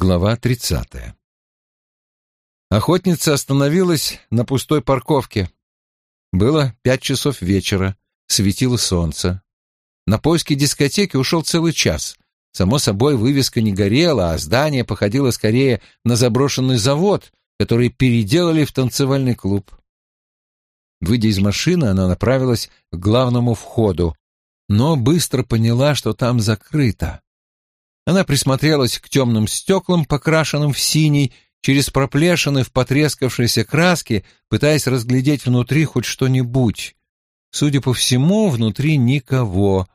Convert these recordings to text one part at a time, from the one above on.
Глава тридцатая. Охотница остановилась на пустой парковке. Было пять часов вечера, светило солнце. На поиски дискотеки ушел целый час. Само собой, вывеска не горела, а здание походило скорее на заброшенный завод, который переделали в танцевальный клуб. Выйдя из машины, она направилась к главному входу, но быстро поняла, что там закрыто. Она присмотрелась к темным стеклам, покрашенным в синий, через проплешины в потрескавшейся краске, пытаясь разглядеть внутри хоть что-нибудь. Судя по всему, внутри никого.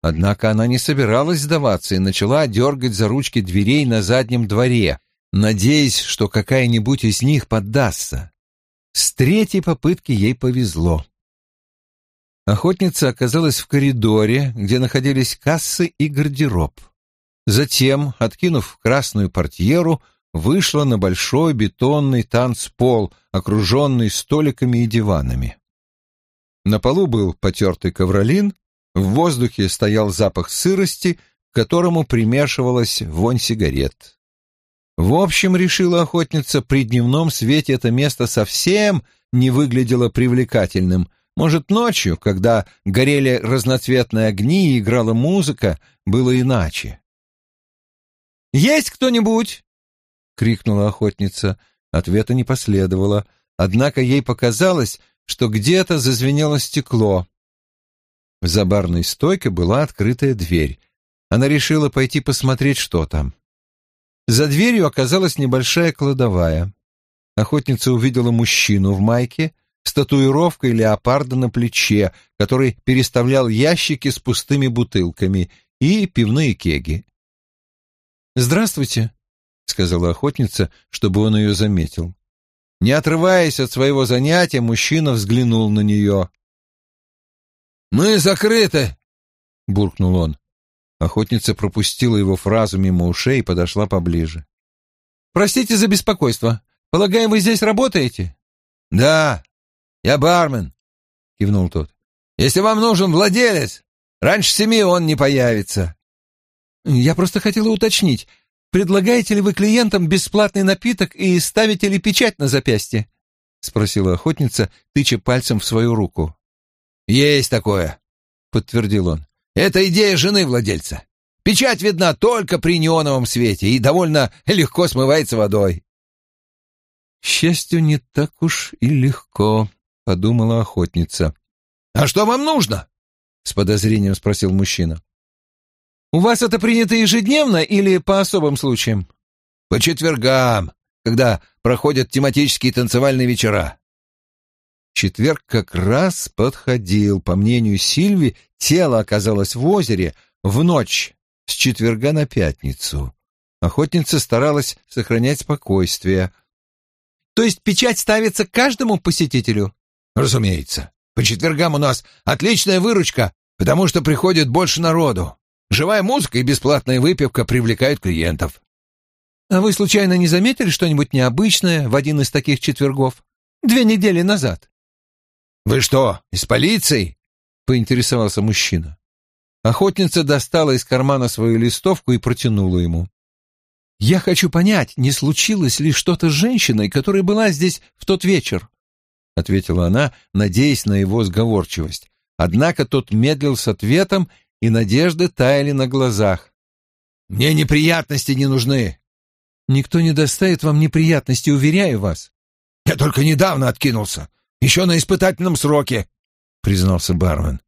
Однако она не собиралась сдаваться и начала дергать за ручки дверей на заднем дворе, надеясь, что какая-нибудь из них поддастся. С третьей попытки ей повезло. Охотница оказалась в коридоре, где находились кассы и гардероб. Затем, откинув красную портьеру, вышла на большой бетонный танцпол, окруженный столиками и диванами. На полу был потертый ковролин, в воздухе стоял запах сырости, к которому примешивалась вонь сигарет. В общем, решила охотница, при дневном свете это место совсем не выглядело привлекательным. Может, ночью, когда горели разноцветные огни и играла музыка, было иначе. «Есть кто-нибудь?» — крикнула охотница. Ответа не последовало, однако ей показалось, что где-то зазвенело стекло. За барной стойкой была открытая дверь. Она решила пойти посмотреть, что там. За дверью оказалась небольшая кладовая. Охотница увидела мужчину в майке с татуировкой леопарда на плече, который переставлял ящики с пустыми бутылками и пивные кеги. «Здравствуйте», — сказала охотница, чтобы он ее заметил. Не отрываясь от своего занятия, мужчина взглянул на нее. «Мы закрыты!» — буркнул он. Охотница пропустила его фразу мимо ушей и подошла поближе. «Простите за беспокойство. Полагаю, вы здесь работаете?» «Да, я бармен», — кивнул тот. «Если вам нужен владелец, раньше семи он не появится». «Я просто хотела уточнить, предлагаете ли вы клиентам бесплатный напиток и ставите ли печать на запястье?» — спросила охотница, тыча пальцем в свою руку. «Есть такое», — подтвердил он. «Это идея жены владельца. Печать видна только при неоновом свете и довольно легко смывается водой». «К счастью, не так уж и легко», — подумала охотница. «А что вам нужно?» — с подозрением спросил мужчина. У вас это принято ежедневно или по особым случаям? По четвергам, когда проходят тематические танцевальные вечера. Четверг как раз подходил. По мнению Сильви, тело оказалось в озере в ночь с четверга на пятницу. Охотница старалась сохранять спокойствие. То есть печать ставится каждому посетителю? Разумеется. По четвергам у нас отличная выручка, потому что приходит больше народу. Живая музыка и бесплатная выпивка привлекают клиентов. А вы случайно не заметили что-нибудь необычное в один из таких четвергов? Две недели назад. Вы что, из полиции? Поинтересовался мужчина. Охотница достала из кармана свою листовку и протянула ему. «Я хочу понять, не случилось ли что-то с женщиной, которая была здесь в тот вечер?» — ответила она, надеясь на его сговорчивость. Однако тот медлил с ответом и надежды таяли на глазах. «Мне неприятности не нужны». «Никто не доставит вам неприятности, уверяю вас». «Я только недавно откинулся, еще на испытательном сроке», — признался бармен.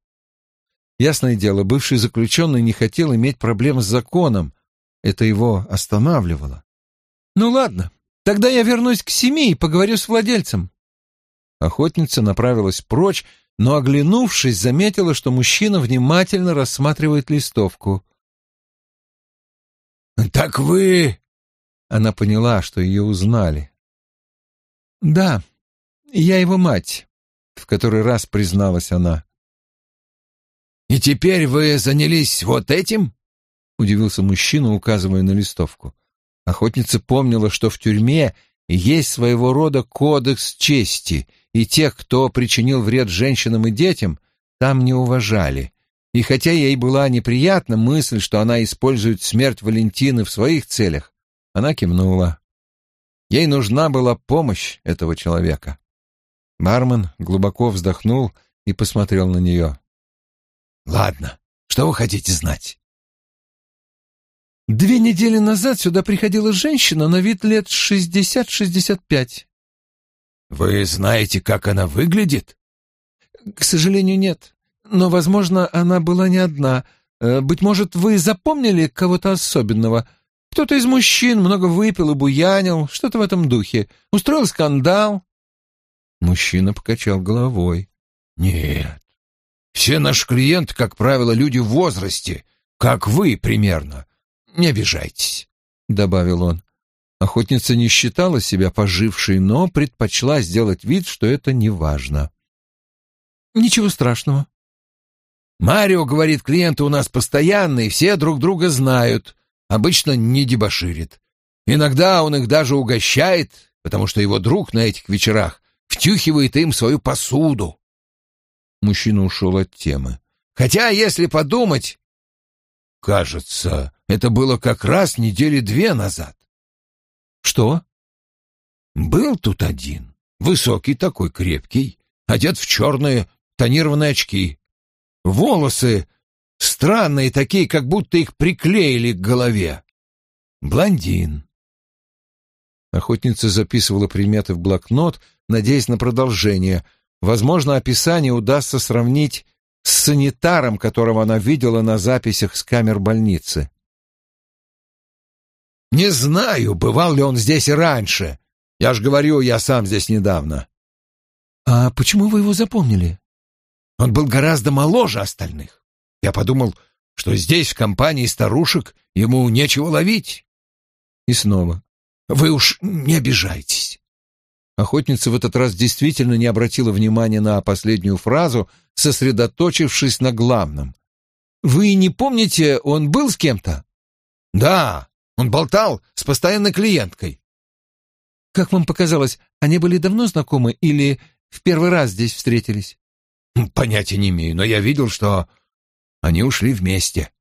Ясное дело, бывший заключенный не хотел иметь проблем с законом. Это его останавливало. «Ну ладно, тогда я вернусь к семи и поговорю с владельцем». Охотница направилась прочь, но, оглянувшись, заметила, что мужчина внимательно рассматривает листовку. «Так вы...» Она поняла, что ее узнали. «Да, я его мать», — в который раз призналась она. «И теперь вы занялись вот этим?» — удивился мужчина, указывая на листовку. Охотница помнила, что в тюрьме есть своего рода кодекс чести — и тех, кто причинил вред женщинам и детям, там не уважали. И хотя ей была неприятна мысль, что она использует смерть Валентины в своих целях, Она кивнула. Ей нужна была помощь этого человека. Бармен глубоко вздохнул и посмотрел на нее. «Ладно, что вы хотите знать?» Две недели назад сюда приходила женщина на вид лет шестьдесят-шестьдесят пять. «Вы знаете, как она выглядит?» «К сожалению, нет. Но, возможно, она была не одна. Э, быть может, вы запомнили кого-то особенного? Кто-то из мужчин много выпил и буянил, что-то в этом духе. Устроил скандал?» Мужчина покачал головой. «Нет. Все наши клиенты, как правило, люди в возрасте, как вы примерно. Не обижайтесь», — добавил он. Охотница не считала себя пожившей, но предпочла сделать вид, что это не важно. «Ничего страшного». «Марио, говорит, клиенты у нас постоянные, все друг друга знают. Обычно не дебоширит. Иногда он их даже угощает, потому что его друг на этих вечерах втюхивает им свою посуду». Мужчина ушел от темы. «Хотя, если подумать, Кажется, это было как раз недели две назад. Что? Был тут один, высокий такой, крепкий, одет в черные тонированные очки. Волосы странные такие, как будто их приклеили к голове. Блондин. Охотница записывала приметы в блокнот, надеясь на продолжение. Возможно, описание удастся сравнить с санитаром, которого она видела на записях с камер больницы. «Не знаю, бывал ли он здесь и раньше. Я ж говорю, я сам здесь недавно». «А почему вы его запомнили?» «Он был гораздо моложе остальных. Я подумал, что здесь, в компании старушек, ему нечего ловить». И снова. «Вы уж не обижайтесь. Охотница в этот раз действительно не обратила внимания на последнюю фразу, сосредоточившись на главном. «Вы не помните, он был с кем-то?» «Да, он болтал с постоянной клиенткой». «Как вам показалось, они были давно знакомы или в первый раз здесь встретились?» «Понятия не имею, но я видел, что они ушли вместе».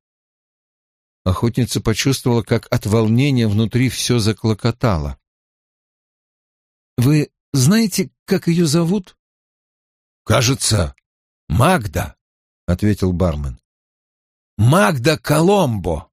Охотница почувствовала, как от волнения внутри все заклокотало. Вы знаете, как ее зовут? Кажется, Магда, ответил бармен. Магда Коломбо.